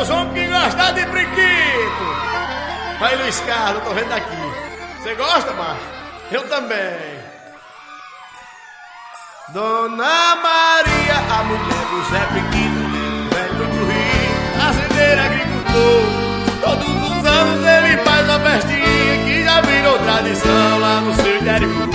os homens que gostam de brinquedo. Vai, Luiz Carlos, tô vendo aqui. Você gosta, macho? Eu também. Dona Maria, a mulher do Zé Pequeno, velho do Rio, fazendeiro agricultor. Todos os anos ele faz uma festinha que já virou tradição lá no seu interior.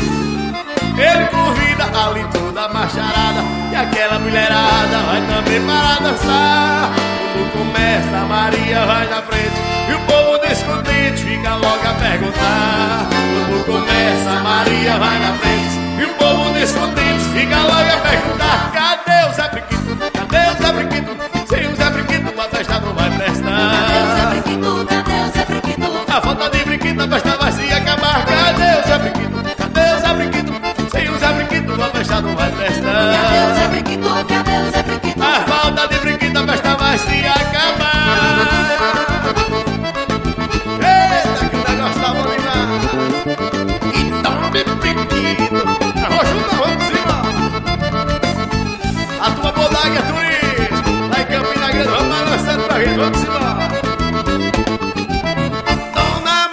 Ele convida ali toda a macharada E aquela mulherada vai também para dançar Quando começa a Maria vai na frente E o povo descontente fica logo a perguntar Quando começa a Maria vai na frente E o povo descontente fica logo a perguntar Cadê o Zé Brinquito? Cadê o Zé Brinquito? Sem o Zé Brinquito a festa não vai prestar Cadê o Zé Brinquito? Cadê o Zé Brinquito? A falta de brinquedo a festa vai se acabar Cadê o Zé Brinquito? Cadê o Zé Brinquito? Sem o Zé Brinquito a festa não vai prestar Dona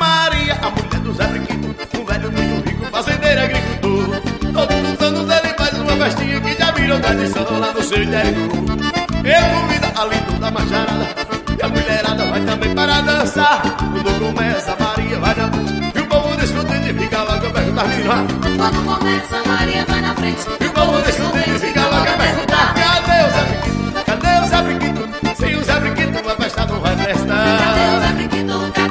Maria, a mulher do Zé Brinquedo Um velho muito rico, fazendeiro agricultor. Todos os anos ele faz uma festinha que já virou tradição lá no seu interior. Ele convida a linda da macharada E a mulherada vai também para dançar. Quando começa a Maria vai na frente E o povo descontente fica logo perguntar menina Quando começa, Maria vai na frente. E o povo descontente Cadê o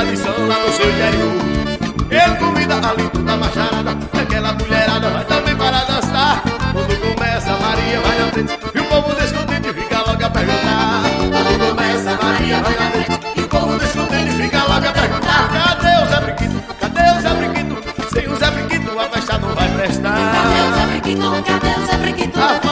tradição lá seu interior. Ele convida a linda da macharada, aquela mulherada vai também para dançar. Quando começa, Maria vai na frente, e o povo descontente fica logo a perguntar. Quando começa, Maria vai na frente, e o povo descontente fica logo a perguntar. Cadê o Zé Brinquito? Cadê o Zé Brinquito? Sem o Zé Brinquito a festa não vai prestar. Cadê o Zé Brinquito? Cadê o Zé Brinquito?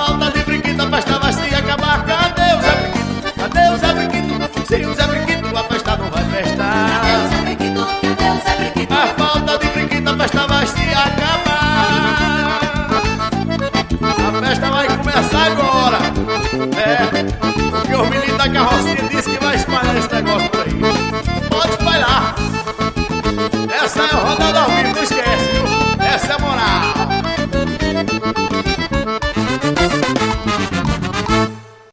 É, porque os meninos da carrocinha disse que vai